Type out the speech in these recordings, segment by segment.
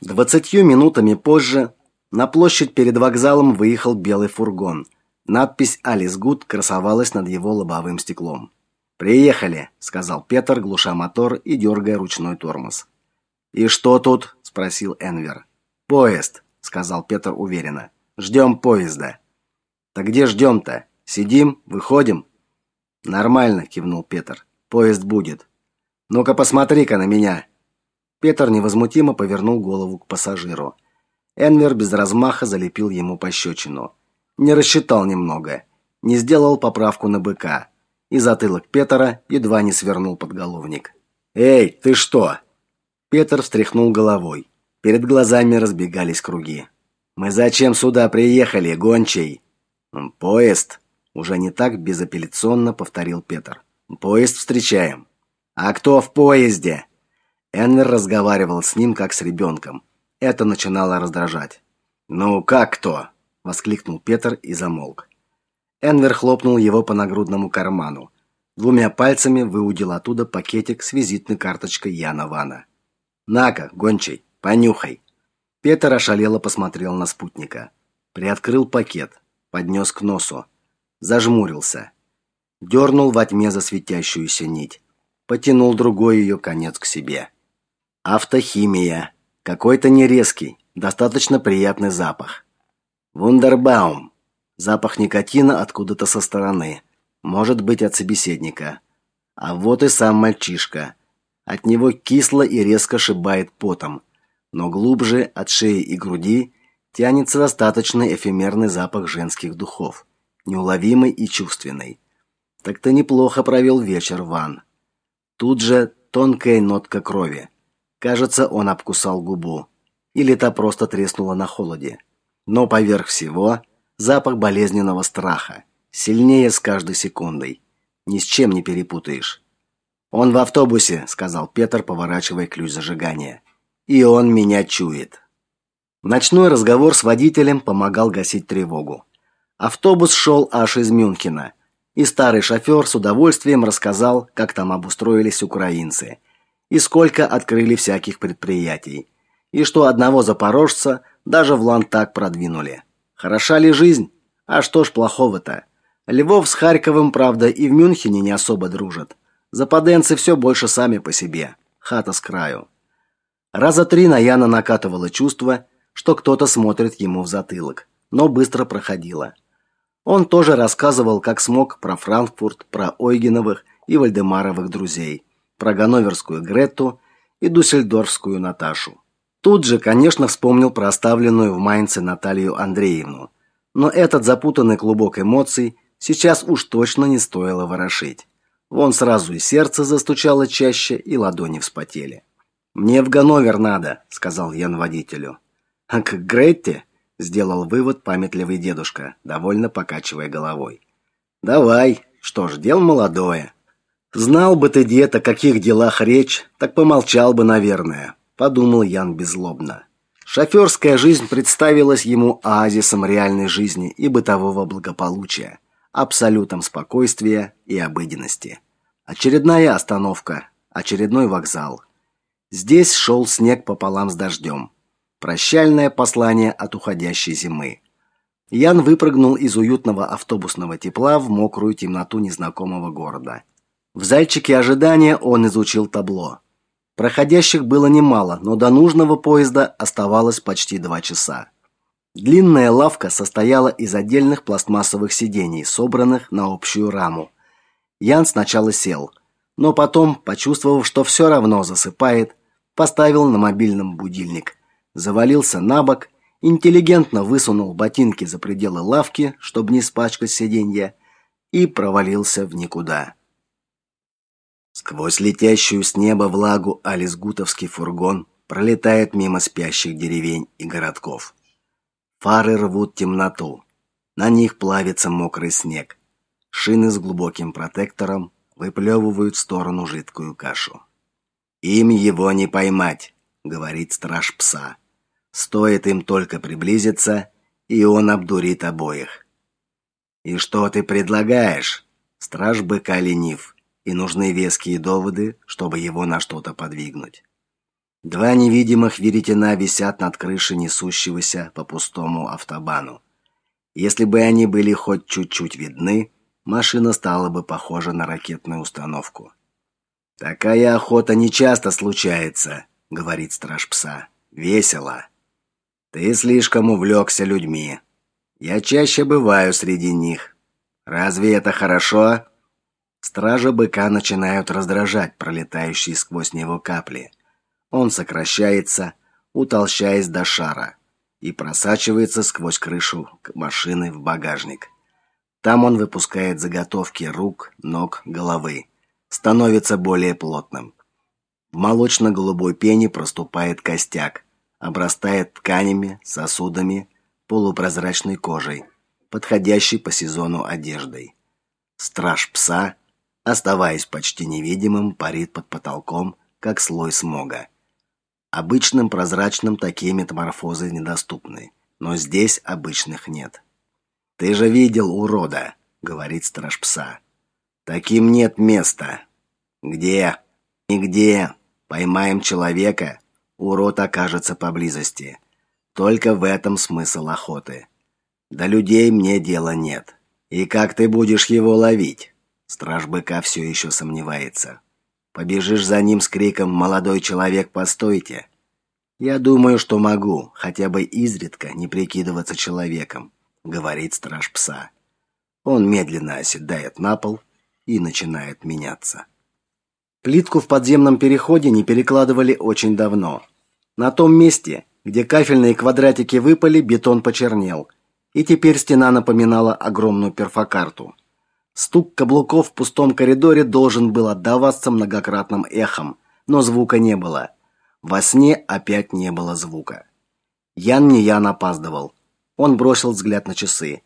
Двадцатью минутами позже на площадь перед вокзалом выехал белый фургон. Надпись «Алис Гуд» красовалась над его лобовым стеклом. «Приехали», — сказал Петр, глуша мотор и дергая ручной тормоз. «И что тут?» — спросил Энвер. «Поезд», — сказал Петр уверенно. «Ждем поезда». «Так где ждем-то? Сидим? Выходим?» «Нормально», — кивнул Петр. «Поезд будет». «Ну-ка посмотри-ка на меня», Петр невозмутимо повернул голову к пассажиру. Энвер без размаха залепил ему пощечину. Не рассчитал немного, не сделал поправку на быка, и затылок Петра едва не свернул подголовник. «Эй, ты что?» Петр встряхнул головой. Перед глазами разбегались круги. «Мы зачем сюда приехали, гончий?» «Поезд», — уже не так безапелляционно повторил Петр. «Поезд встречаем». «А кто в поезде?» Эннер разговаривал с ним как с ребенком. Это начинало раздражать. "Ну как кто?" воскликнул Петр и замолк. Энвер хлопнул его по нагрудному карману. Двумя пальцами выудил оттуда пакетик с визитной карточкой Яна Вана. "На-ка, гончий, понюхай". Петр ошалело посмотрел на спутника. Приоткрыл пакет, поднес к носу, зажмурился, дернул во тьме за светящуюся нить, потянул другой ее конец к себе. Автохимия. Какой-то нерезкий, достаточно приятный запах. Вундербаум. Запах никотина откуда-то со стороны. Может быть, от собеседника. А вот и сам мальчишка. От него кисло и резко шибает потом, но глубже от шеи и груди тянется достаточно эфемерный запах женских духов, неуловимый и чувственный. Так ты неплохо провел вечер, Ван. Тут же тонкая нотка крови. Кажется, он обкусал губу. Или та просто треснула на холоде. Но поверх всего запах болезненного страха, сильнее с каждой секундой. Ни с чем не перепутаешь. Он в автобусе, сказал Петр, поворачивая ключ зажигания. И он меня чует. Ночной разговор с водителем помогал гасить тревогу. Автобус шел аж из Мюнхена, и старый шофер с удовольствием рассказал, как там обустроились украинцы – и сколько открыли всяких предприятий, и что одного запорожца даже в Лантак продвинули. Хороша ли жизнь? А что ж плохого-то? Львов с Харьковым, правда, и в Мюнхене не особо дружат. Западенцы все больше сами по себе. Хата с краю. Раза три на Яна накатывало чувство, что кто-то смотрит ему в затылок, но быстро проходило. Он тоже рассказывал, как смог про Франкфурт, про Ойгеновых и Вальдемаровых друзей про ганноверскую Грету и дюссельдорфскую Наташу. Тут же, конечно, вспомнил про оставленную в Майнце Наталью Андреевну. Но этот запутанный клубок эмоций сейчас уж точно не стоило ворошить. Вон сразу и сердце застучало чаще, и ладони вспотели. «Мне в Ганновер надо», — сказал Ян водителю. «А к Гретте?» — сделал вывод памятливый дедушка, довольно покачивая головой. «Давай, что ж, дел молодое». Знал бы ты, дед, о каких делах речь, так помолчал бы, наверное, подумал Ян беззлобно. Шофёрская жизнь представилась ему оазисом реальной жизни и бытового благополучия, абсолютом спокойствия и обыденности. Очередная остановка, очередной вокзал. Здесь шел снег пополам с дождем. Прощальное послание от уходящей зимы. Ян выпрыгнул из уютного автобусного тепла в мокрую темноту незнакомого города в зальчике ожидания он изучил табло. Проходящих было немало, но до нужного поезда оставалось почти два часа. Длинная лавка состояла из отдельных пластмассовых сидений, собранных на общую раму. Ян сначала сел, но потом, почувствовав, что все равно засыпает, поставил на мобильном будильник, завалился на бок, интеллигентно высунул ботинки за пределы лавки, чтобы не испачкать сиденья, и провалился в никуда. Сквозь летящую с неба влагу алисгутовский фургон пролетает мимо спящих деревень и городков. Фары рвут темноту. На них плавится мокрый снег. Шины с глубоким протектором выплевывают в сторону жидкую кашу. Им его не поймать, говорит страж пса. Стоит им только приблизиться, и он обдурит обоих. И что ты предлагаешь? Страж быка ленив и нужны веские доводы, чтобы его на что-то подвигнуть. Два невидимых веретена висят над крышей несущегося по пустому автобану. Если бы они были хоть чуть-чуть видны, машина стала бы похожа на ракетную установку. Такая охота не часто случается, говорит страж пса. Весело. Ты слишком увлекся людьми. Я чаще бываю среди них. Разве это хорошо? Стража быка начинают раздражать пролетающие сквозь него капли. Он сокращается, утолщаясь до шара, и просачивается сквозь крышу машины в багажник. Там он выпускает заготовки рук, ног, головы, становится более плотным. В молочно-голубой пене проступает костяк, обрастает тканями, сосудами, полупрозрачной кожей, подходящей по сезону одеждой. Страж пса, оставаясь почти невидимым, парит под потолком, как слой смога. Обычным прозрачным такие метаморфозы недоступны, но здесь обычных нет. Ты же видел урода, говорит страж пса. Таким нет места. Где? Нигде. Поймаем человека, урод окажется поблизости. Только в этом смысл охоты. До людей мне дела нет. И как ты будешь его ловить? Страж быка все еще сомневается. Побежишь за ним с криком «Молодой человек, постойте!» «Я думаю, что могу, хотя бы изредка не прикидываться человеком», — говорит страж пса. Он медленно оседает на пол и начинает меняться. Плитку в подземном переходе не перекладывали очень давно. На том месте, где кафельные квадратики выпали, бетон почернел, и теперь стена напоминала огромную перфокарту. Стук каблуков в пустом коридоре должен был отдаваться многократным эхом, но звука не было. Во сне опять не было звука. Ян не Ян опаздывал. Он бросил взгляд на часы.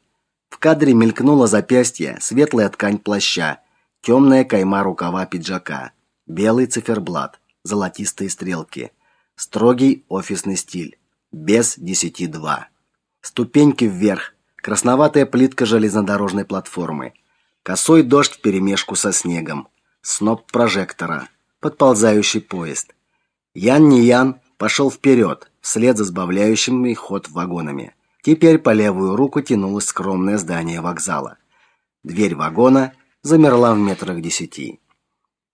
В кадре мелькнуло запястье, светлая ткань плаща, темная кайма рукава пиджака, белый циферблат, золотистые стрелки, строгий офисный стиль, без десяти два. Ступеньки вверх, красноватая плитка железнодорожной платформы – Косой дождь вперемешку со снегом, сноп прожектора, подползающий поезд. Ян не Ян пошел вперед, вслед за сбавляющими ход вагонами. Теперь по левую руку тянулось скромное здание вокзала. Дверь вагона замерла в метрах десяти.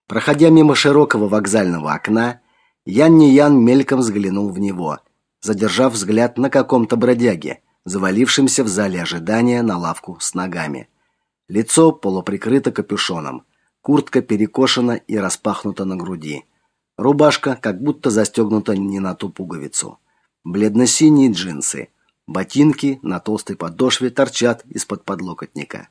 Проходя мимо широкого вокзального окна, Ян не Ян мельком взглянул в него, задержав взгляд на каком-то бродяге, завалившемся в зале ожидания на лавку с ногами. Лицо полуприкрыто капюшоном, куртка перекошена и распахнута на груди. Рубашка как будто застегнута не на ту пуговицу. Бледно-синие джинсы, ботинки на толстой подошве торчат из-под подлокотника.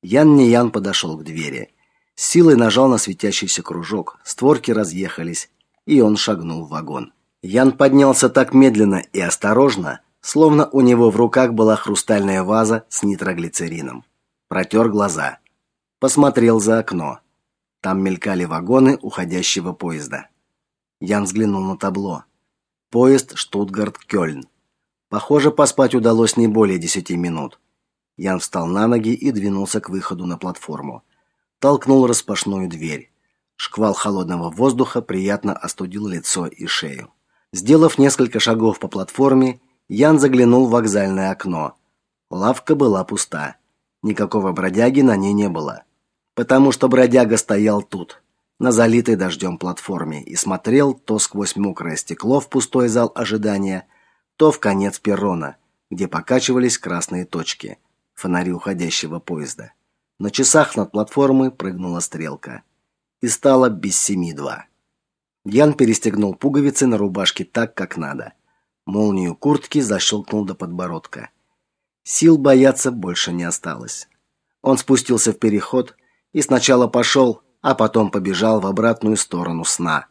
Ян не Ян подошел к двери. С силой нажал на светящийся кружок, створки разъехались, и он шагнул в вагон. Ян поднялся так медленно и осторожно, словно у него в руках была хрустальная ваза с нитроглицерином протер глаза. Посмотрел за окно. Там мелькали вагоны уходящего поезда. Ян взглянул на табло. Поезд Штутгарт-Кёльн. Похоже, поспать удалось не более десяти минут. Ян встал на ноги и двинулся к выходу на платформу. Толкнул распашную дверь. Шквал холодного воздуха приятно остудил лицо и шею. Сделав несколько шагов по платформе, Ян заглянул в вокзальное окно. Лавка была пуста. Никакого бродяги на ней не было, потому что бродяга стоял тут, на залитой дождем платформе и смотрел то сквозь мокрое стекло в пустой зал ожидания, то в конец перрона, где покачивались красные точки, фонари уходящего поезда. На часах над платформой прыгнула стрелка, и стало без семи два. Ян перестегнул пуговицы на рубашке так, как надо. Молнию куртки защелкнул до подбородка. Сил бояться больше не осталось. Он спустился в переход и сначала пошел, а потом побежал в обратную сторону сна.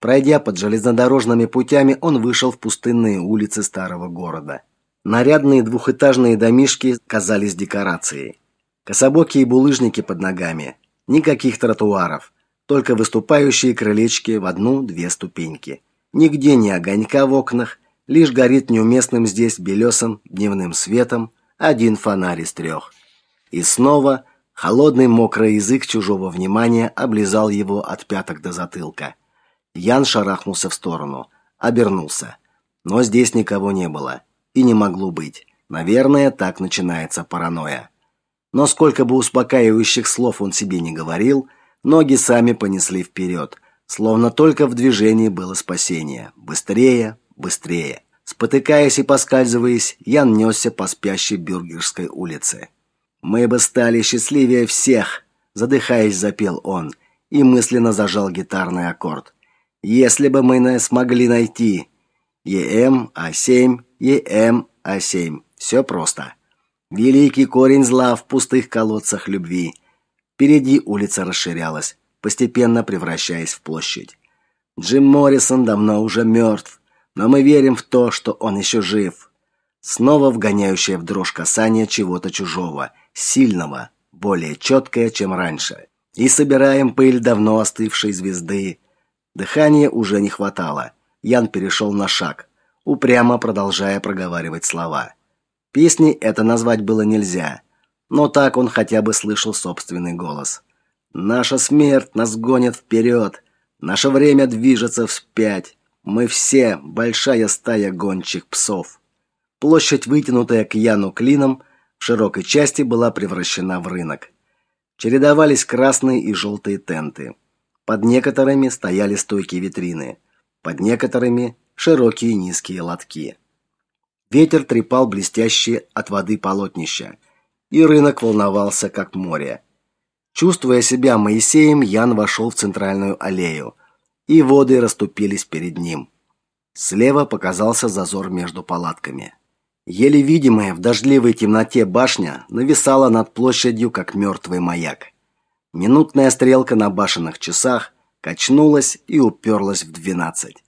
Пройдя под железнодорожными путями, он вышел в пустынные улицы старого города. Нарядные двухэтажные домишки казались декорацией. Кособокие булыжники под ногами, никаких тротуаров, только выступающие крылечки в одну-две ступеньки. Нигде ни огонька в окнах, Лишь горит неуместным здесь белесым дневным светом один фонарь из трех. И снова холодный мокрый язык чужого внимания облизал его от пяток до затылка. Ян шарахнулся в сторону, обернулся. Но здесь никого не было и не могло быть. Наверное, так начинается паранойя. Но сколько бы успокаивающих слов он себе не говорил, ноги сами понесли вперед, словно только в движении было спасение. Быстрее, быстрее. Спотыкаясь и поскальзываясь, Ян несся по спящей Бюргерской улице. «Мы бы стали счастливее всех!» Задыхаясь, запел он и мысленно зажал гитарный аккорд. «Если бы мы не смогли найти ЕМ, А7, ЕМ, А7. Все просто. Великий корень зла в пустых колодцах любви. Впереди улица расширялась, постепенно превращаясь в площадь. Джим Моррисон давно уже мертв, но мы верим в то, что он еще жив. Снова вгоняющее в дрожь касание чего-то чужого, сильного, более четкое, чем раньше. И собираем пыль давно остывшей звезды. Дыхания уже не хватало. Ян перешел на шаг, упрямо продолжая проговаривать слова. Песни это назвать было нельзя, но так он хотя бы слышал собственный голос. Наша смерть нас гонит вперед, наше время движется вспять. Мы все большая стая гончих псов. Площадь, вытянутая к Яну клином, в широкой части была превращена в рынок. Чередовались красные и желтые тенты. Под некоторыми стояли стойки витрины, под некоторыми широкие низкие лотки. Ветер трепал блестящие от воды полотнища, и рынок волновался как море. Чувствуя себя Моисеем, Ян вошел в центральную аллею, и воды расступились перед ним. Слева показался зазор между палатками. Еле видимая в дождливой темноте башня нависала над площадью, как мертвый маяк. Минутная стрелка на башенных часах качнулась и уперлась в двенадцать.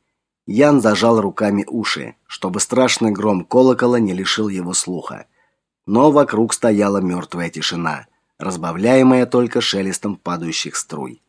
Ян зажал руками уши, чтобы страшный гром колокола не лишил его слуха. Но вокруг стояла мертвая тишина, разбавляемая только шелестом падающих струй.